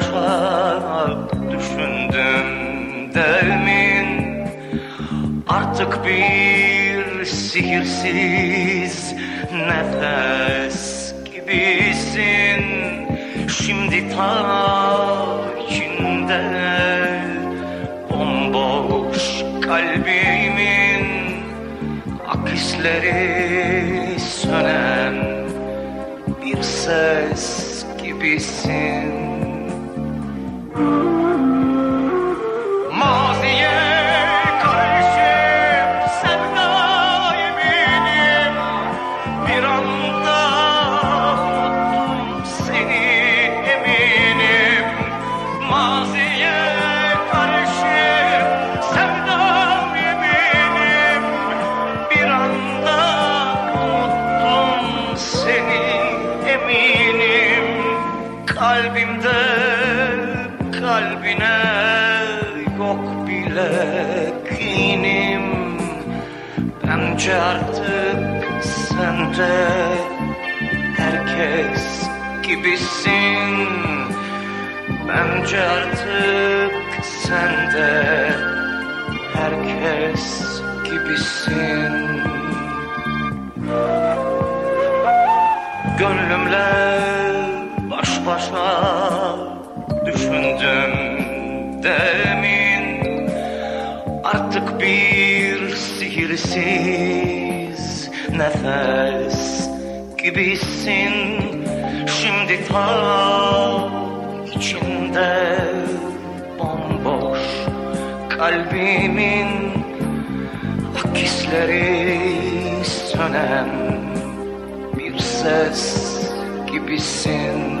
başa düşündüm demin. Artık bir sihirsiz nefes gibisin. Şimdi ta içinde bomboş kalbimin Akışları sönen bir ses gibisin. Kalbimde kalbine yok bile kinim. Bence artık sende herkes gibisin. Bence artık sende herkes gibisin. Gönlümle başa düşündüm demin Artık bir sihirsiz nefes gibisin. Şimdi ta içinde bomboş kalbimin Akisleri sönen bir ses gibisin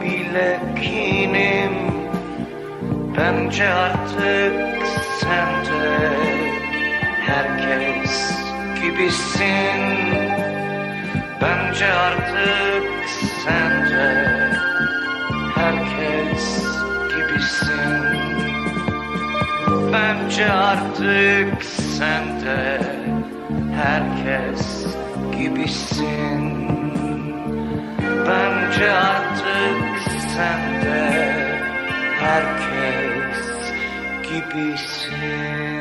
bile kinim. Bence artık sende herkes gibisin. Bence artık sende herkes gibisin. Bence artık sende herkes gibisin. Bence artık sende herkes gibisin